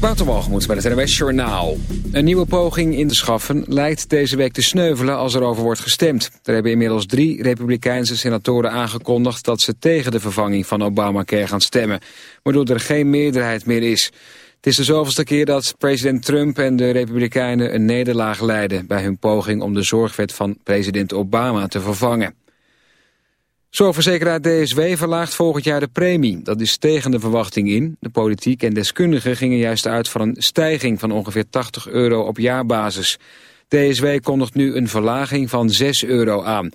Waterwalgemoed bij het NWS Journaal. Een nieuwe poging in te schaffen lijkt deze week te sneuvelen als er over wordt gestemd. Er hebben inmiddels drie republikeinse senatoren aangekondigd... dat ze tegen de vervanging van Obamacare gaan stemmen... waardoor er geen meerderheid meer is. Het is de zoveelste keer dat president Trump en de republikeinen een nederlaag leiden... bij hun poging om de zorgwet van president Obama te vervangen. Zorgverzekeraar DSW verlaagt volgend jaar de premie. Dat is tegen de verwachting in. De politiek en deskundigen gingen juist uit van een stijging van ongeveer 80 euro op jaarbasis. DSW kondigt nu een verlaging van 6 euro aan.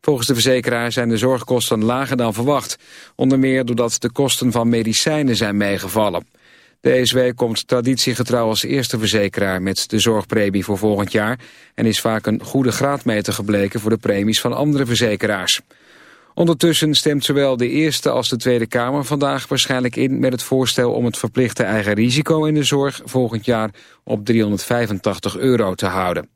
Volgens de verzekeraar zijn de zorgkosten lager dan verwacht. Onder meer doordat de kosten van medicijnen zijn meegevallen. DSW komt traditiegetrouw als eerste verzekeraar met de zorgpremie voor volgend jaar... en is vaak een goede graadmeter gebleken voor de premies van andere verzekeraars. Ondertussen stemt zowel de Eerste als de Tweede Kamer vandaag waarschijnlijk in met het voorstel om het verplichte eigen risico in de zorg volgend jaar op 385 euro te houden.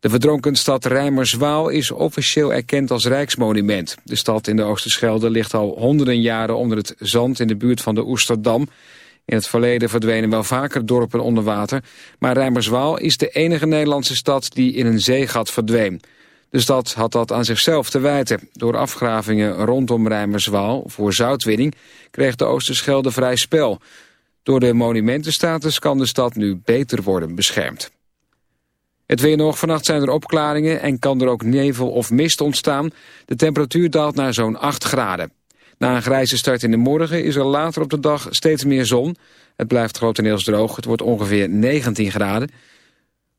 De verdronken stad Rijmerswaal is officieel erkend als rijksmonument. De stad in de Oosterschelde ligt al honderden jaren onder het zand in de buurt van de Oesterdam. In het verleden verdwenen wel vaker dorpen onder water, maar Rijmerswaal is de enige Nederlandse stad die in een zeegat verdween. De stad had dat aan zichzelf te wijten. Door afgravingen rondom Rijmerswaal voor zoutwinning kreeg de Oosterschelde vrij spel. Door de monumentenstatus kan de stad nu beter worden beschermd. Het weer nog. Vannacht zijn er opklaringen en kan er ook nevel of mist ontstaan. De temperatuur daalt naar zo'n 8 graden. Na een grijze start in de morgen is er later op de dag steeds meer zon. Het blijft grotendeels droog. Het wordt ongeveer 19 graden.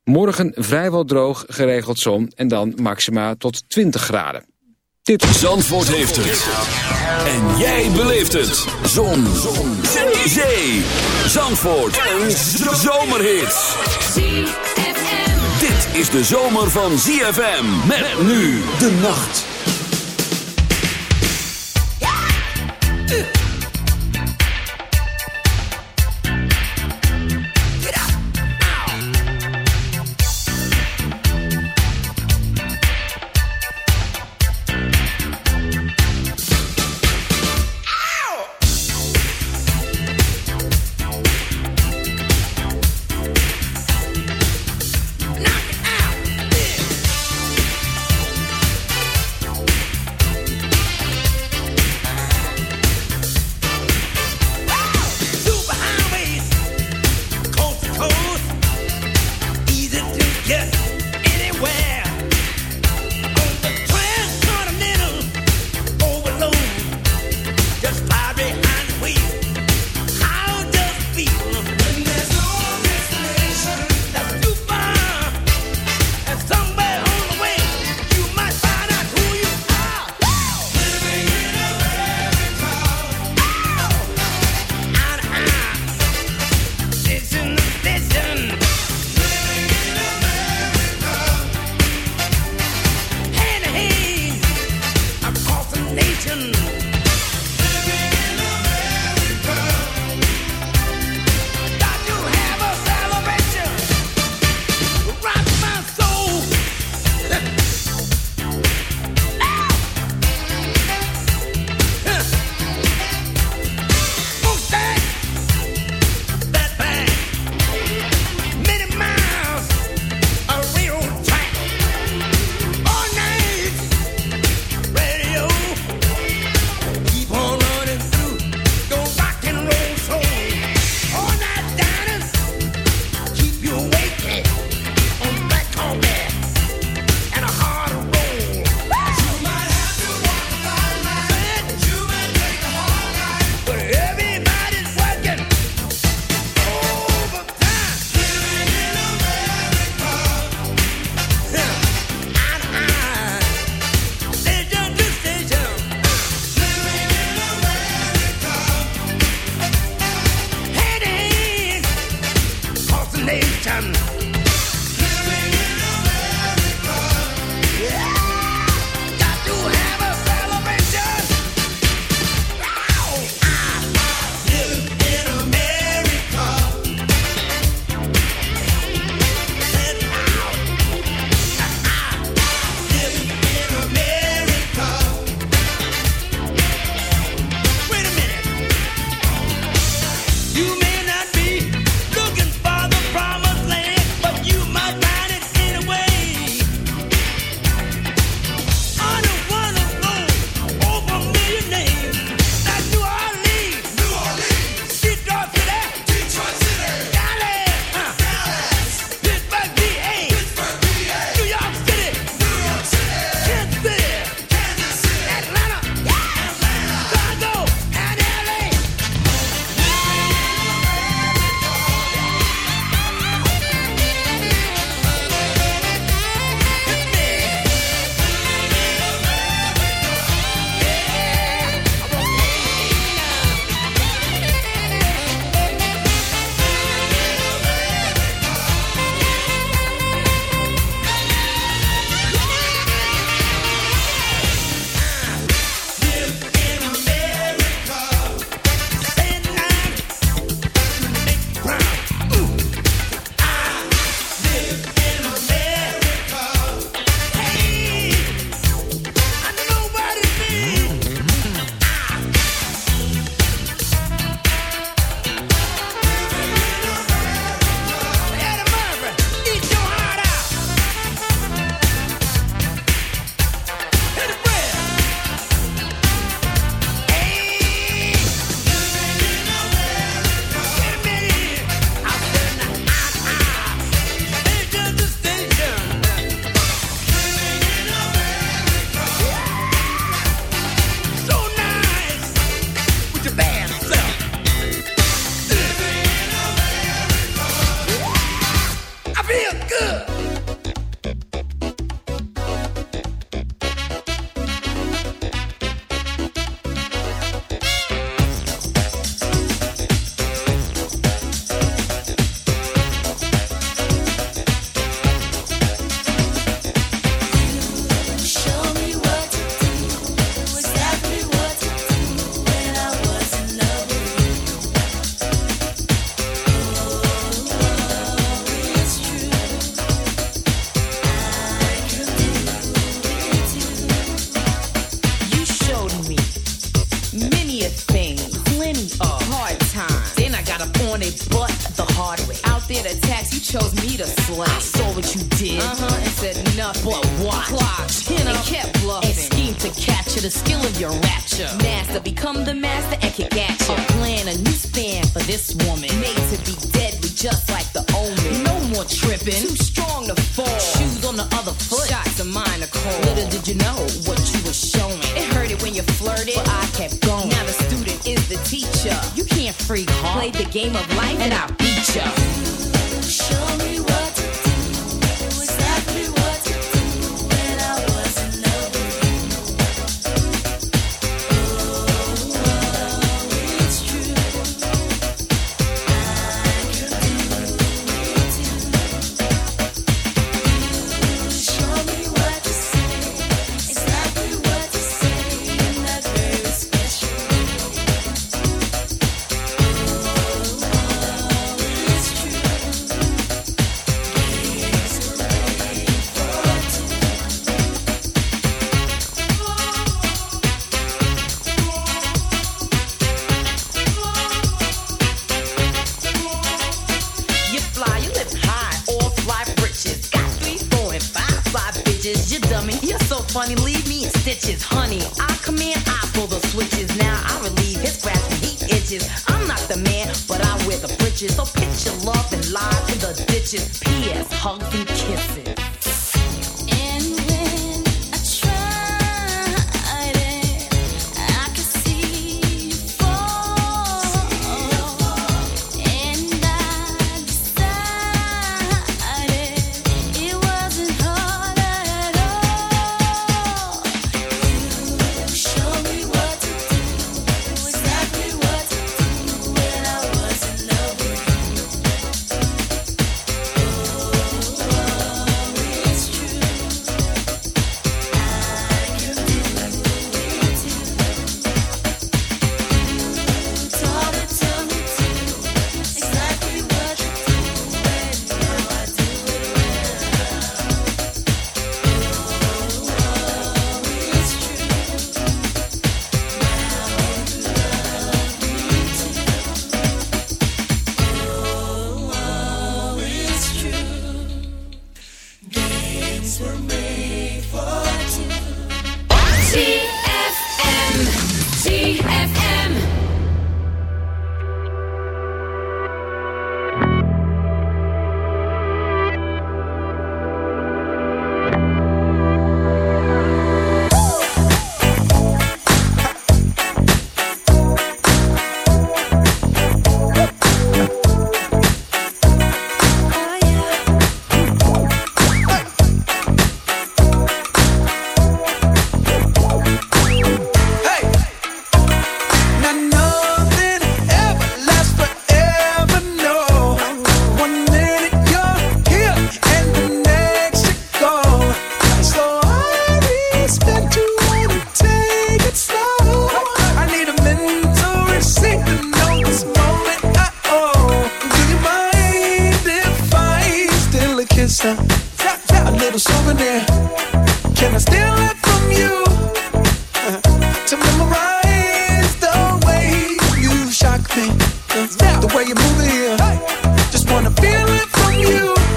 Morgen vrijwel droog, geregeld zon en dan maxima tot 20 graden. Dit... Zandvoort heeft het. En jij beleeft het. Zon. zon. Zee. Zandvoort. Een zomerhit. Dit is de zomer van ZFM. Met nu de nacht. Got up on it, but the hard way. Out there to tax, you chose me to slay. I saw what you did, uh-huh, and said nothing. But you know, and kept bluffing. And schemed to capture the skill of your rapture. Master, become the master and kick at you. A plan, a new span for this woman. Made to be deadly, just like the omen. No more tripping, too strong to fall. Shoes on the other foot, shots of mine are cold. Little did you know what you were showing. It hurted when you flirted, but I kept going. Now the student is the teacher. You can't freak hard. Play the game of life and I'll beat ya. way you're moving here. Just wanna feel it from you.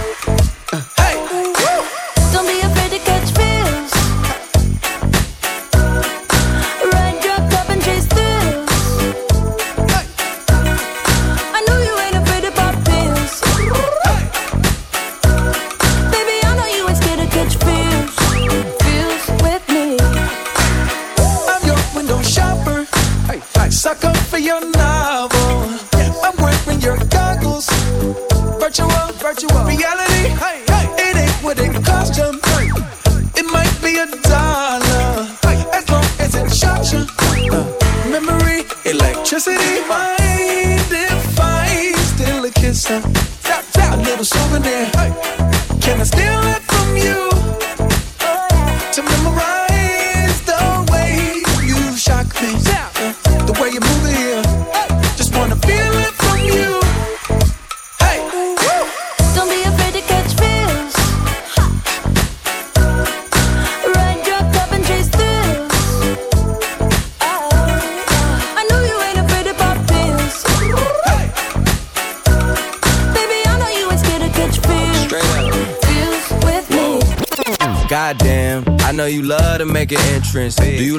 Entrance. You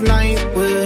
Night would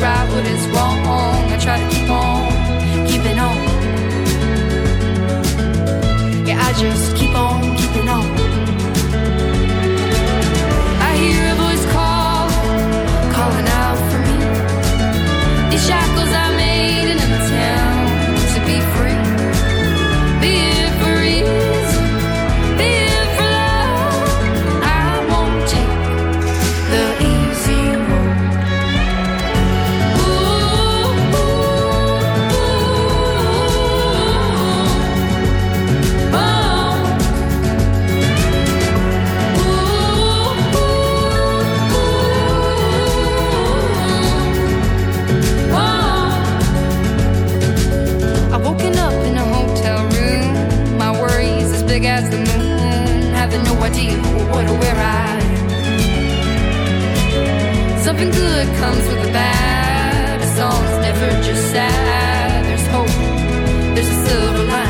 right what is wrong. I try to keep on keeping on. Yeah, I just Something good comes with the bad. A song's never just sad. There's hope. There's a silver lining.